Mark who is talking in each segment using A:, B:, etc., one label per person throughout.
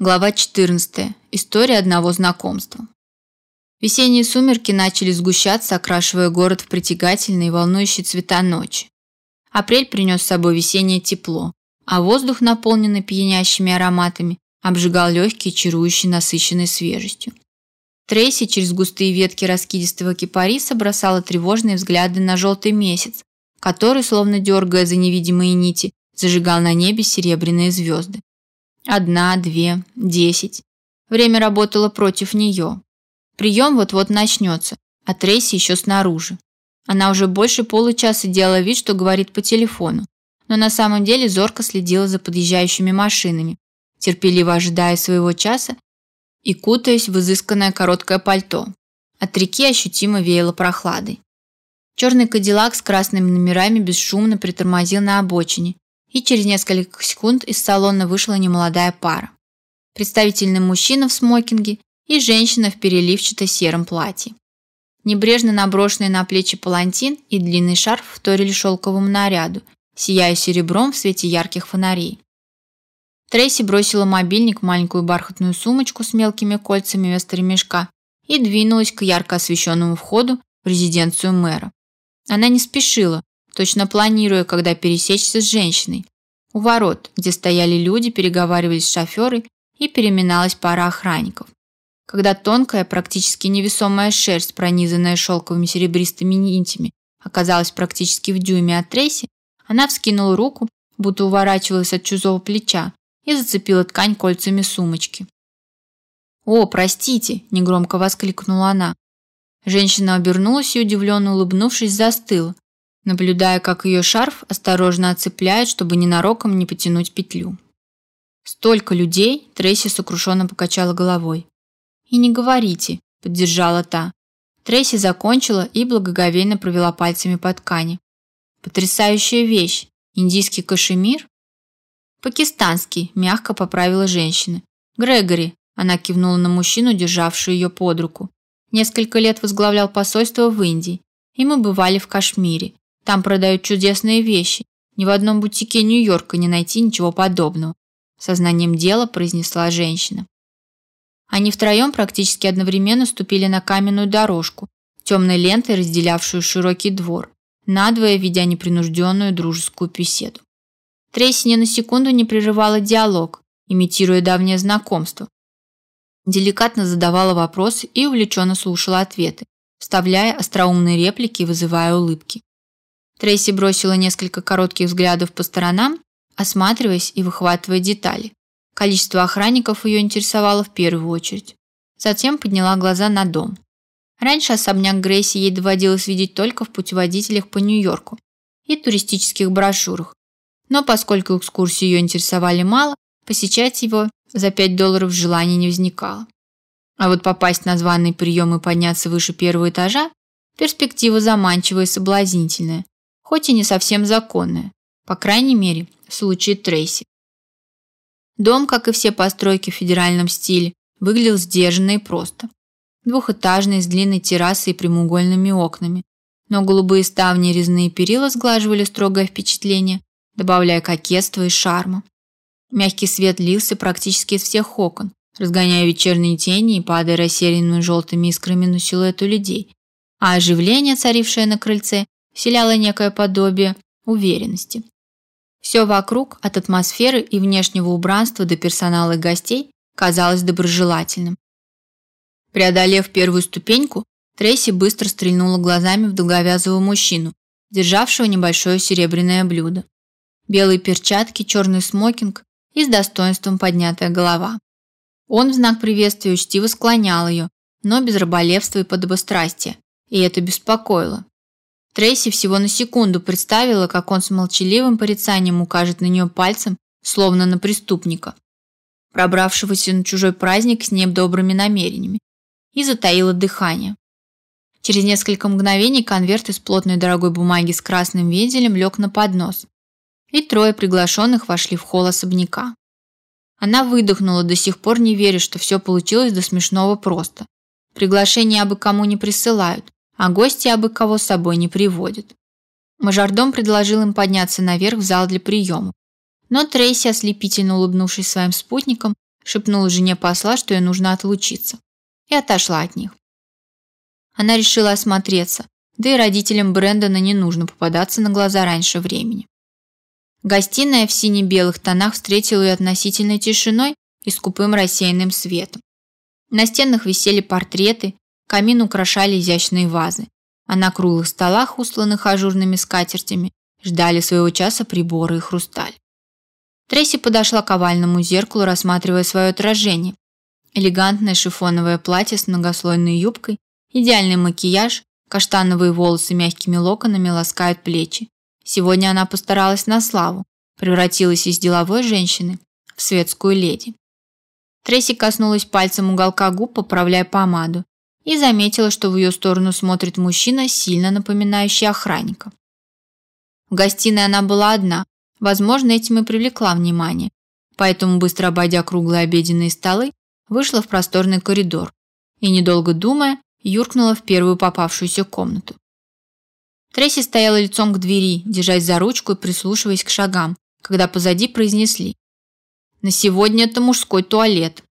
A: Глава 14. История одного знакомства. Весенние сумерки начали сгущаться, окрашивая город в притягательные волнующие цвета ночи. Апрель принес с собой весеннее тепло, а воздух, наполненный пьянящими ароматами, обжигал легкие, чарующие насыщенной свежестью. Трейси через густые ветки раскидистого кипариса бросала тревожные взгляды на желтый месяц, который, словно дергая за невидимые нити, зажигал на небе серебряные звезды. Одна, две, десять. Время работало против нее. Прием вот-вот начнется, а Трейси еще снаружи. Она уже больше получаса делала вид, что говорит по телефону, но на самом деле зорко следила за подъезжающими машинами, терпеливо ожидая своего часа и кутаясь в изысканное короткое пальто. От реки ощутимо веяло прохладой. Черный кадиллак с красными номерами бесшумно притормозил на обочине, и через несколько секунд из салона вышла немолодая пара. Представительный мужчина в смокинге и женщина в переливчато-сером платье. Небрежно наброшенный на плечи палантин и длинный шарф вторили шелковому наряду, сияя серебром в свете ярких фонарей. Трейси бросила мобильник в маленькую бархатную сумочку с мелкими кольцами вместо ремешка и двинулась к ярко освещенному входу в резиденцию мэра. Она не спешила, точно планируя, когда пересечься с женщиной. У ворот, где стояли люди, переговаривались шоферы и переминалась пара охранников. Когда тонкая, практически невесомая шерсть, пронизанная шелковыми серебристыми нитями, оказалась практически в дюйме от Трейси, она вскинула руку, будто уворачивалась от чужого плеча, и зацепила ткань кольцами сумочки. «О, простите!» – негромко воскликнула она. Женщина обернулась и, удивленно улыбнувшись, застыла, наблюдая, как ее шарф осторожно отцепляет, чтобы ненароком не потянуть петлю. Столько людей, Трейси сокрушенно покачала головой. И не говорите, поддержала та. Трейси закончила и благоговейно провела пальцами по ткани. Потрясающая вещь. Индийский кашемир? Пакистанский, мягко поправила женщина. Грегори, она кивнула на мужчину, державшую ее под руку. Несколько лет возглавлял посольство в Индии, и мы бывали в Кашмире. Там продают чудесные вещи. Ни в одном бутике Нью-Йорка не найти ничего подобного. Сознанием дела произнесла женщина. Они втроем практически одновременно ступили на каменную дорожку, темной лентой разделявшую широкий двор, надвое ведя непринужденную дружескую беседу. Трейси ни на секунду не прерывала диалог, имитируя давнее знакомство. Деликатно задавала вопросы и увлеченно слушала ответы, вставляя остроумные реплики и вызывая улыбки. Трейси бросила несколько коротких взглядов по сторонам, осматриваясь и выхватывая детали. Количество охранников ее интересовало в первую очередь. Затем подняла глаза на дом. Раньше особняк Грейси ей доводилось видеть только в путеводителях по Нью-Йорку и туристических брошюрах. Но поскольку экскурсии ее интересовали мало, посещать его за 5 долларов желания не возникало. А вот попасть на званый прием и подняться выше первого этажа – перспектива заманчивая и соблазнительная, хоть и не совсем законная, по крайней мере, в случае Трейси. Дом, как и все постройки в федеральном стиле, выглядел сдержанно и просто. Двухэтажный, с длинной террасой и прямоугольными окнами, но голубые ставни и резные перила сглаживали строгое впечатление, добавляя кокетства и шарма. Мягкий свет лился практически из всех окон, разгоняя вечерние тени и падая рассеянными желтыми искрами на силуэты людей, а оживление, царившее на крыльце, вселяло некое подобие уверенности. Все вокруг, от атмосферы и внешнего убранства до персонала и гостей, казалось доброжелательным. Преодолев первую ступеньку, Трейси быстро стрельнула глазами в долговязого мужчину, державшего небольшое серебряное блюдо. Белые перчатки, черный смокинг и с достоинством поднятая голова. Он в знак приветствия учтиво склонял ее, но без раболепства и подобострастия, и это беспокоило. Трейси всего на секунду представила, как он с молчаливым порицанием укажет на нее пальцем, словно на преступника, пробравшегося на чужой праздник с недобрыми намерениями, и затаила дыхание. Через несколько мгновений конверт из плотной дорогой бумаги с красным вензелем лег на поднос, и трое приглашенных вошли в холл особняка. Она выдохнула, до сих пор не веря, что все получилось до смешного просто. Приглашения абы кому не присылают, а гости абы кого с собой не приводят. Мажордом предложил им подняться наверх в зал для приемов. Но Трейси, ослепительно улыбнувшись своим спутникам, шепнула жене посла, что ей нужно отлучиться, и отошла от них. Она решила осмотреться, да и родителям Брэндона не нужно попадаться на глаза раньше времени. Гостиная в сине-белых тонах встретила ее относительной тишиной и скупым рассеянным светом. На стенах висели портреты, камин украшали изящные вазы, а на круглых столах, устланных ажурными скатертями, ждали своего часа приборы и хрусталь. Трейси подошла к овальному зеркалу, рассматривая свое отражение. Элегантное шифоновое платье с многослойной юбкой, идеальный макияж, каштановые волосы мягкими локонами ласкают плечи. Сегодня она постаралась на славу, превратилась из деловой женщины в светскую леди. Трейси коснулась пальцем уголка губ, поправляя помаду, и заметила, что в ее сторону смотрит мужчина, сильно напоминающий охранника. В гостиной она была одна, Возможно, этим и привлекла внимание. Поэтому, быстро обойдя круглые обеденные столы, вышла в просторный коридор и, недолго думая, юркнула в первую попавшуюся комнату. Трейси стояла лицом к двери, держась за ручку и прислушиваясь к шагам, когда позади произнесли «На сегодня это мужской туалет».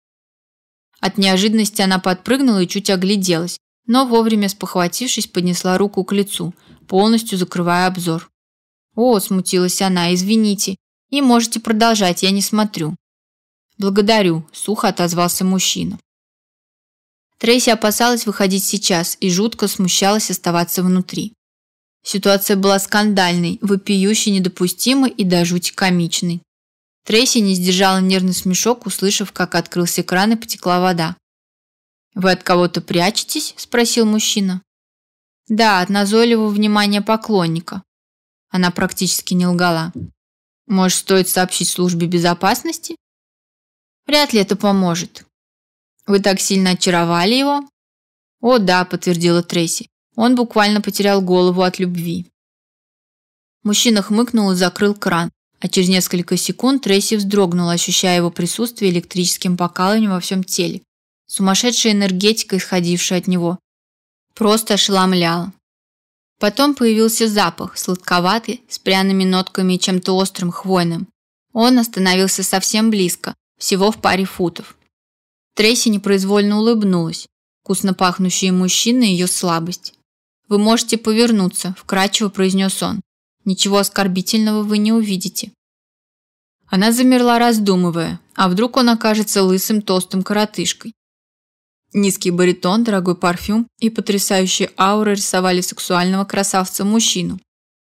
A: От неожиданности она подпрыгнула и чуть огляделась, но вовремя спохватившись, поднесла руку к лицу, полностью закрывая обзор. «О», – смутилась она, – «извините. И можете продолжать, я не смотрю». «Благодарю», – сухо отозвался мужчина. Трейси опасалась выходить сейчас и жутко смущалась оставаться внутри. Ситуация была скандальной, вопиющей, недопустимой и до жути комичной. Трейси не сдержала нервный смешок, услышав, как открылся кран и потекла вода. «Вы от кого-то прячетесь?» – спросил мужчина. «Да, от назойливого внимания поклонника. Она практически не лгала. Может, стоит сообщить службе безопасности? Вряд ли это поможет. Вы так сильно очаровали его? О, да, подтвердила Трейси. Он буквально потерял голову от любви. Мужчина хмыкнул и закрыл кран, а через несколько секунд Трейси вздрогнула, ощущая его присутствие электрическим покалыванием во всем теле. Сумасшедшая энергетика, исходившая от него, просто ошеломляла. Потом появился запах, сладковатый, с пряными нотками и чем-то острым, хвойным. Он остановился совсем близко, всего в паре футов. Трейси непроизвольно улыбнулась. Вкусно пахнущий мужчина и ее слабость. «Вы можете повернуться», – вкрадчиво произнес он. «Ничего оскорбительного вы не увидите». Она замерла, раздумывая, а вдруг он окажется лысым толстым коротышкой. Низкий баритон, дорогой парфюм и потрясающая аура рисовали сексуального красавца-мужчину.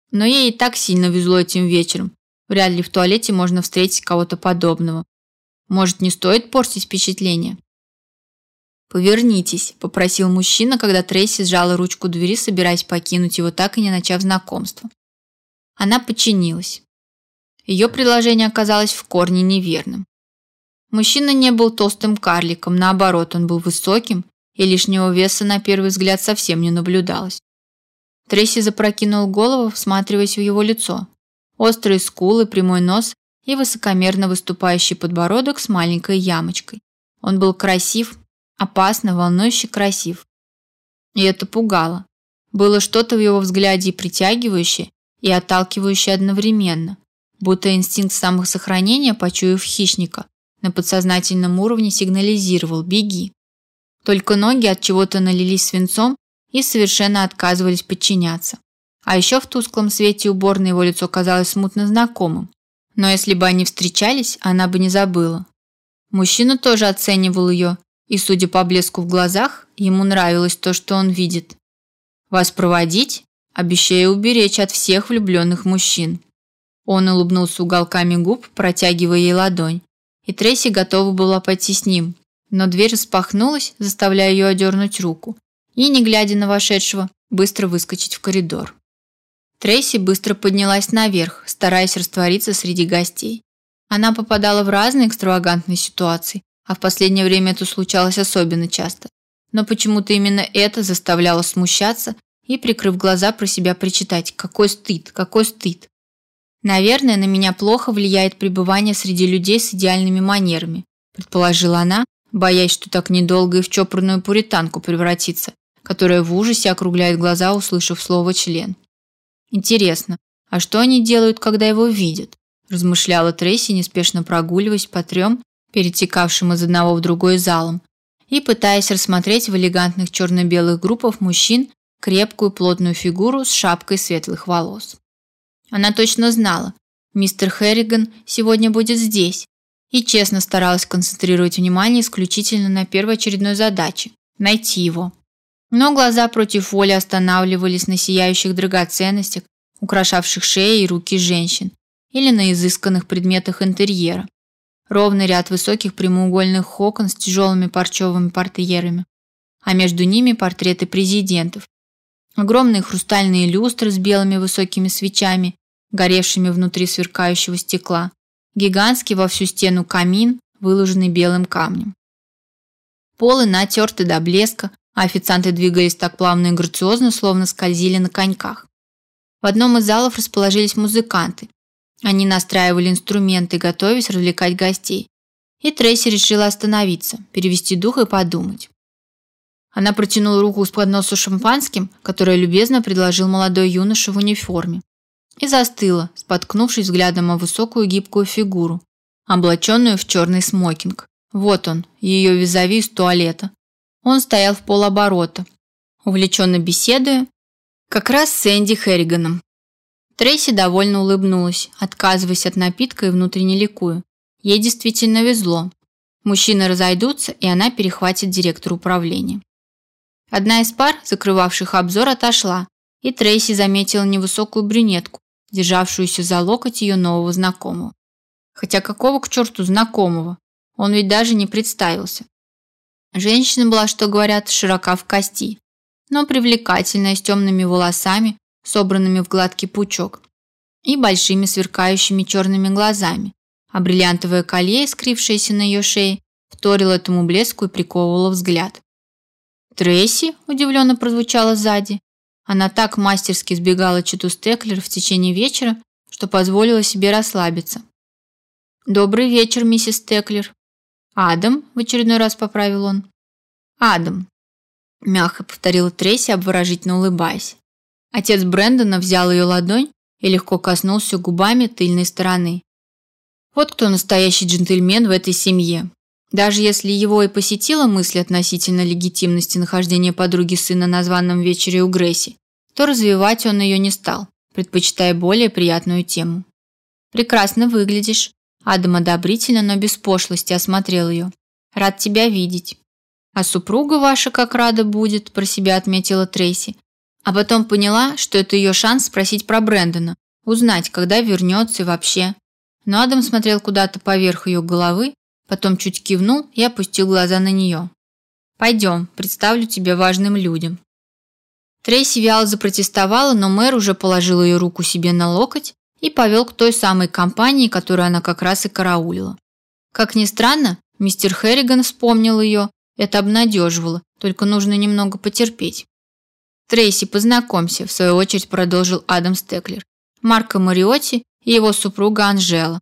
A: Но ей и так сильно везло этим вечером. Вряд ли в туалете можно встретить кого-то подобного. Может, не стоит портить впечатление? «Повернитесь», – попросил мужчина, когда Трейси сжала ручку двери, собираясь покинуть его, так и не начав знакомство. Она подчинилась. Ее предложение оказалось в корне неверным. Мужчина не был толстым карликом, наоборот, он был высоким, и лишнего веса на первый взгляд совсем не наблюдалось. Трейси запрокинул голову, всматриваясь в его лицо. Острые скулы, прямой нос и высокомерно выступающий подбородок с маленькой ямочкой. Он был красив, опасно, волнующе красив. И это пугало. Было что-то в его взгляде притягивающее, и отталкивающее одновременно, будто инстинкт самосохранения, почуяв хищника, на подсознательном уровне сигнализировал «беги». Только ноги от чего-то налились свинцом и совершенно отказывались подчиняться. А еще в тусклом свете уборной его лицо казалось смутно знакомым. Но если бы они встречались, она бы не забыла. Мужчина тоже оценивал ее, и, судя по блеску в глазах, ему нравилось то, что он видит. «Вас проводить?» Обещая уберечь от всех влюбленных мужчин. Он улыбнулся уголками губ, протягивая ей ладонь и Трейси готова была пойти с ним, но дверь распахнулась, заставляя ее одернуть руку, и, не глядя на вошедшего, быстро выскочить в коридор. Трейси быстро поднялась наверх, стараясь раствориться среди гостей. Она попадала в разные экстравагантные ситуации, а в последнее время это случалось особенно часто. Но почему-то именно это заставляло смущаться и, прикрыв глаза, про себя причитать «какой стыд, какой стыд». Наверное, на меня плохо влияет пребывание среди людей с идеальными манерами, предположила она, боясь, что так недолго и в чопорную пуританку превратится, которая в ужасе округляет глаза, услышав слово член. Интересно, а что они делают, когда его видят? размышляла Трейси, неспешно прогуливаясь по трем перетекавшим из одного в другой залом, и пытаясь рассмотреть в элегантных черно-белых группах мужчин крепкую плотную фигуру с шапкой светлых волос. Она точно знала, мистер Хэрриган сегодня будет здесь, и честно старалась концентрировать внимание исключительно на первоочередной задаче – найти его. Но глаза против воли останавливались на сияющих драгоценностях, украшавших шеи и руки женщин, или на изысканных предметах интерьера. Ровный ряд высоких прямоугольных окон с тяжелыми парчевыми портьерами, а между ними портреты президентов. Огромные хрустальные люстры с белыми высокими свечами, горевшими внутри сверкающего стекла, гигантский во всю стену камин, выложенный белым камнем. Полы натерты до блеска, а официанты двигались так плавно и грациозно, словно скользили на коньках. В одном из залов расположились музыканты. Они настраивали инструменты, готовясь развлекать гостей. И Трейси решила остановиться, перевести дух и подумать. Она протянула руку с подносу шампанским, которое любезно предложил молодой юноша в униформе и застыла, споткнувшись взглядом о высокую гибкую фигуру, облаченную в черный смокинг. Вот он, ее визави из туалета. Он стоял в полоборота, увлеченно беседуя, как раз с Энди Херриганом. Трейси довольно улыбнулась, отказываясь от напитка и внутренне ликуя. Ей действительно везло. Мужчины разойдутся, и она перехватит директора управления. Одна из пар, закрывавших обзор, отошла, и Трейси заметила невысокую брюнетку, державшуюся за локоть ее нового знакомого. Хотя какого к черту знакомого? Он ведь даже не представился. Женщина была, что говорят, широка в кости, но привлекательная, с темными волосами, собранными в гладкий пучок, и большими сверкающими черными глазами, а бриллиантовое колье, искрившееся на ее шее, вторило этому блеску и приковывало взгляд. «Трейси?» – удивленно прозвучало сзади, она так мастерски избегала читу Стеклер в течение вечера, что позволила себе расслабиться. «Добрый вечер, миссис Стеклер». «Адам», – в очередной раз поправил он. «Адам», – мягко повторила Трейси, обворожительно улыбаясь. Отец Брэндона взял ее ладонь и легко коснулся губами тыльной стороны. Вот кто настоящий джентльмен в этой семье. Даже если его и посетила мысль относительно легитимности нахождения подруги сына на званом вечере у Грейси, то развивать он ее не стал, предпочитая более приятную тему. «Прекрасно выглядишь», Адам одобрительно, но без пошлости осмотрел ее. «Рад тебя видеть». «А супруга ваша как рада будет», про себя отметила Трейси. А потом поняла, что это ее шанс спросить про Брэндона, узнать, когда вернется и вообще. Но Адам смотрел куда-то поверх ее головы, Потом чуть кивнул и опустил глаза на нее. «Пойдем, представлю тебя важным людям». Трейси вяло запротестовала, но мэр уже положил ее руку себе на локоть и повел к той самой компании, которую она как раз и караулила. Как ни странно, мистер Хэрриган вспомнил ее, это обнадеживало, только нужно немного потерпеть. «Трейси, познакомься», – в свою очередь продолжил Адам Стеклер. «Марко Мариотти и его супруга Анжела.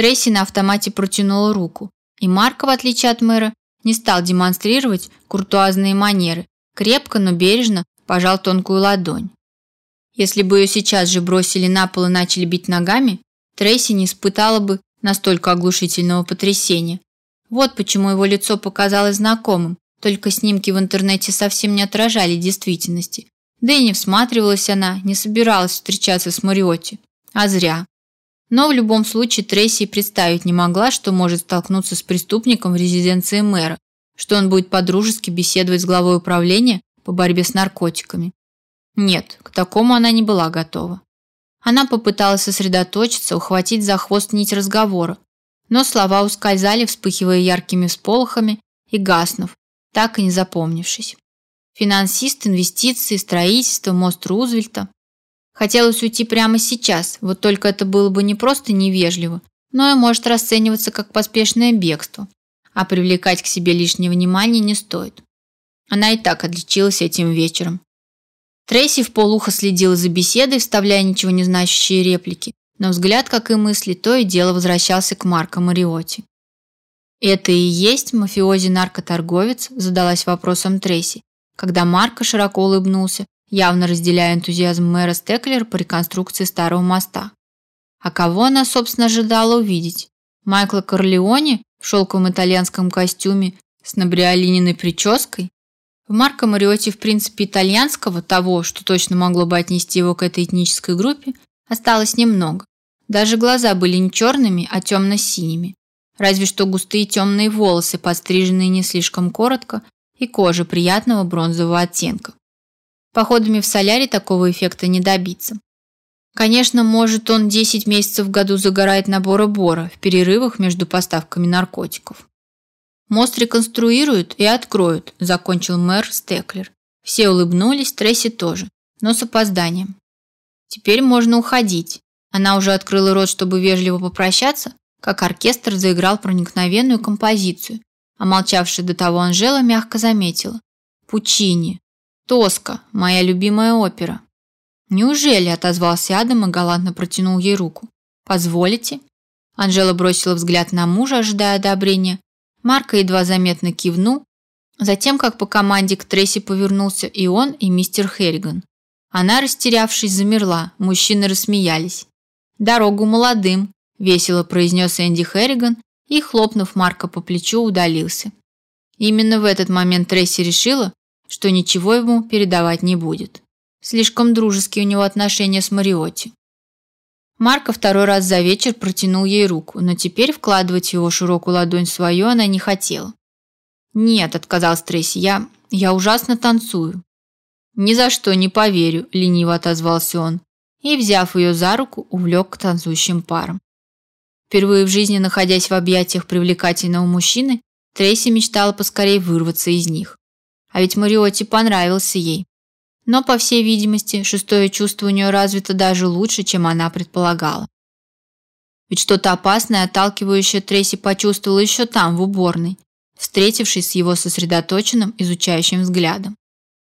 A: Трейси на автомате протянула руку, и Марко, в отличие от мэра, не стал демонстрировать куртуазные манеры, крепко, но бережно пожал тонкую ладонь. Если бы ее сейчас же бросили на пол и начали бить ногами, Трейси не испытала бы настолько оглушительного потрясения. Вот почему его лицо показалось знакомым, только снимки в интернете совсем не отражали действительности. Да и не всматривалась она, не собиралась встречаться с Мариотти. А зря. Но в любом случае Трейси представить не могла, что может столкнуться с преступником в резиденции мэра, что он будет подружески беседовать с главой управления по борьбе с наркотиками. Нет, к такому она не была готова. Она попыталась сосредоточиться, ухватить за хвост нить разговора, но слова ускользали, вспыхивая яркими всполохами и гаснув, так и не запомнившись. Финансист, инвестиции, строительство, мост Рузвельта. Хотелось уйти прямо сейчас, вот только это было бы не просто невежливо, но и может расцениваться как поспешное бегство. А привлекать к себе лишнее внимание не стоит. Она и так отличилась этим вечером. Трейси в полухо следила за беседой, вставляя ничего не значащие реплики, но взгляд, как и мысли, то и дело возвращался к Марко Мариотти. «Это и есть мафиози-наркоторговец?» – задалась вопросом Трейси, когда Марко широко улыбнулся явно разделяя энтузиазм мэра Стеклера по реконструкции старого моста. А кого она, собственно, ожидала увидеть? Майкла Корлеоне, в шелковом итальянском костюме с набриолининой прической. В Марко Мариотти, в принципе, итальянского, того, что точно могло бы отнести его к этой этнической группе, осталось немного. Даже глаза были не черными, а темно-синими. Разве что густые темные волосы, подстриженные не слишком коротко, и кожа приятного бронзового оттенка. Походами в соляре такого эффекта не добиться. Конечно, может, он 10 месяцев в году загорает на Бора-Бора в перерывах между поставками наркотиков. Мост реконструируют и откроют, закончил мэр Стеклер. Все улыбнулись, Тресси тоже, но с опозданием. Теперь можно уходить. Она уже открыла рот, чтобы вежливо попрощаться, как оркестр заиграл проникновенную композицию, а молчавшая до того Анжела мягко заметила. Пучини. Тоска, моя любимая опера. «Неужели?» – отозвался Адам и галантно протянул ей руку. «Позволите?» Анжела бросила взгляд на мужа, ожидая одобрения. Марко едва заметно кивнул. Затем, как по команде к Тресси повернулся и он, и мистер Херриган. Она, растерявшись, замерла. Мужчины рассмеялись. «Дорогу молодым», – весело произнес Энди Херриган и, хлопнув Марка по плечу, удалился. Именно в этот момент Тресси решила, что ничего ему передавать не будет. Слишком дружеские у него отношения с Мариотти. Марко второй раз за вечер протянул ей руку, но теперь вкладывать его широкую ладонь в свою она не хотела. «Нет», – отказалась Трейси, – «я... я ужасно танцую». «Ни за что не поверю», – лениво отозвался он, и, взяв ее за руку, увлек к танцующим парам. Впервые в жизни, находясь в объятиях привлекательного мужчины, Трейси мечтала поскорее вырваться из них. А ведь Мариотти понравился ей. Но, по всей видимости, шестое чувство у нее развито даже лучше, чем она предполагала. Ведь что-то опасное, отталкивающее Трейси почувствовала еще там, в уборной, встретившись с его сосредоточенным, изучающим взглядом.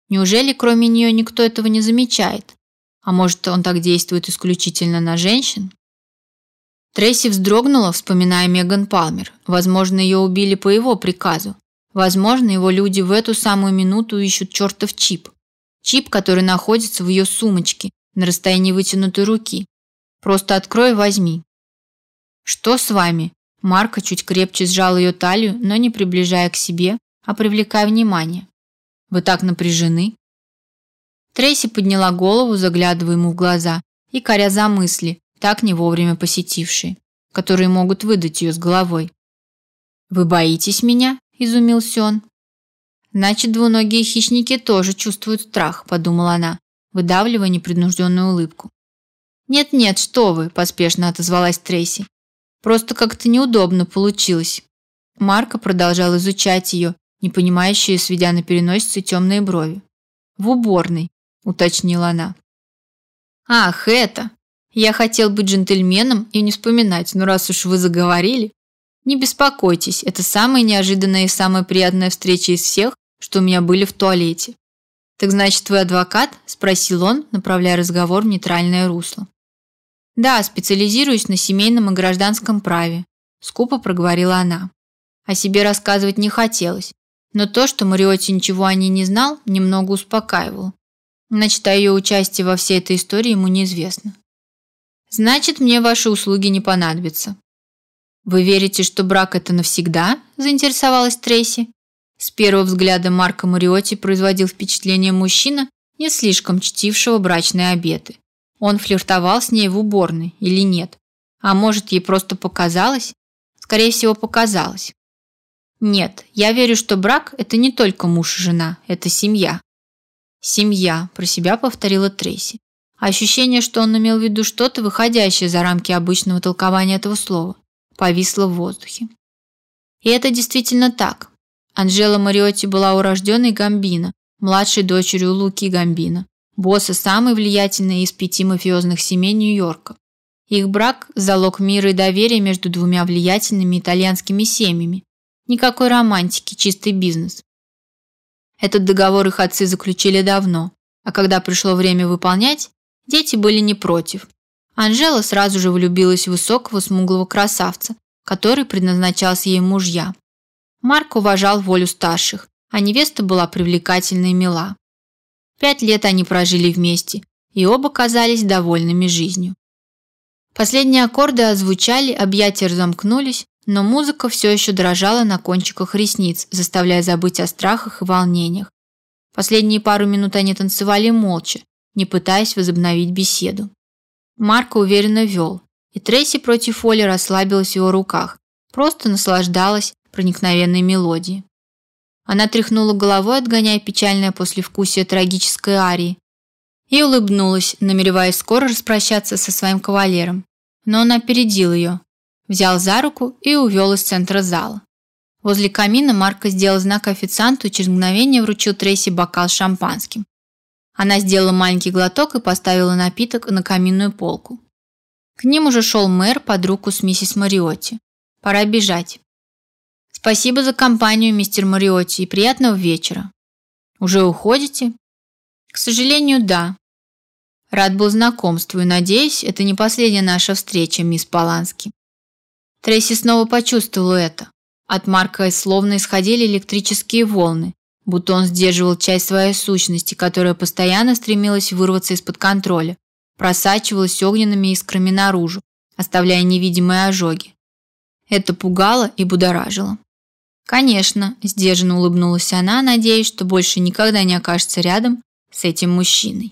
A: Неужели кроме нее никто этого не замечает? А может, он так действует исключительно на женщин? Трейси вздрогнула, вспоминая Меган Палмер. Возможно, ее убили по его приказу. Возможно, его люди в эту самую минуту ищут чертов чип. Чип, который находится в ее сумочке, на расстоянии вытянутой руки. Просто открой и возьми. Что с вами? Марка чуть крепче сжал ее талию, но не приближая к себе, а привлекая внимание. Вы так напряжены? Трейси подняла голову, заглядывая ему в глаза и коря за мысли, так не вовремя посетившие, которые могут выдать ее с головой. Вы боитесь меня? Изумился он. Значит, двуногие хищники тоже чувствуют страх, подумала она, выдавливая непринужденную улыбку. Нет-нет, что вы, поспешно отозвалась Трейси. Просто как-то неудобно получилось. Марка продолжал изучать ее, непонимающие, сведя на переносице темные брови. В уборной, уточнила она. Ах, это. Я хотел быть джентльменом и не вспоминать, но раз уж вы заговорили, не беспокойтесь, это самая неожиданная и самая приятная встреча из всех, что у меня были в туалете. Так значит, вы адвокат? спросил он, направляя разговор в нейтральное русло. Да, специализируюсь на семейном и гражданском праве, скупо проговорила она. О себе рассказывать не хотелось, но то, что Мариотти ничего о ней не знал, немного успокаивало. Значит, о ее участии во всей этой истории ему неизвестно. Значит, мне ваши услуги не понадобятся. Вы верите, что брак это навсегда? заинтересовалась Трейси. С первого взгляда Марко Мариотти производил впечатление мужчина, не слишком чтившего брачные обеты. Он флиртовал с ней в уборной или нет? А может, ей просто показалось? Скорее всего, показалось. Нет, я верю, что брак это не только муж и жена, это семья. Семья, про себя повторила Трейси. Ощущение, что он имел в виду что-то выходящее за рамки обычного толкования этого слова, повисло в воздухе. И это действительно так. Анжела Мариотти была урожденной Гамбино, младшей дочерью Луки Гамбино, босса самой влиятельной из пяти мафиозных семей Нью-Йорка. Их брак – залог мира и доверия между двумя влиятельными итальянскими семьями. Никакой романтики, чистый бизнес. Этот договор их отцы заключили давно, а когда пришло время выполнять, дети были не против. Анжела сразу же влюбилась в высокого смуглого красавца, который предназначался ей мужья. Марк уважал волю старших, а невеста была привлекательна и мила. Пять лет они прожили вместе, и оба казались довольными жизнью. Последние аккорды озвучали, объятия разомкнулись, но музыка все еще дрожала на кончиках ресниц, заставляя забыть о страхах и волнениях. Последние пару минут они танцевали молча, не пытаясь возобновить беседу. Марко уверенно вел, и Трейси против воли расслабилась в его руках, просто наслаждалась проникновенной мелодией. Она тряхнула головой, отгоняя печальное послевкусие трагической арии, и улыбнулась, намереваясь скоро распрощаться со своим кавалером. Но он опередил ее, взял за руку и увел из центра зала. Возле камина Марко сделал знак официанту и через мгновение вручил Трейси бокал с шампанским. Она сделала маленький глоток и поставила напиток на каминную полку. К ним уже шел мэр под руку с миссис Мариотти. Пора бежать. Спасибо за компанию, мистер Мариотти, и приятного вечера. Уже уходите? К сожалению, да. Рад был знакомству и надеюсь, это не последняя наша встреча, мисс Полански. Трейси снова почувствовала это. От Марка словно исходили электрические волны, будто он сдерживал часть своей сущности, которая постоянно стремилась вырваться из-под контроля, просачивалась огненными искрами наружу, оставляя невидимые ожоги. Это пугало и будоражило. Конечно, сдержанно улыбнулась она, надеясь, что больше никогда не окажется рядом с этим мужчиной.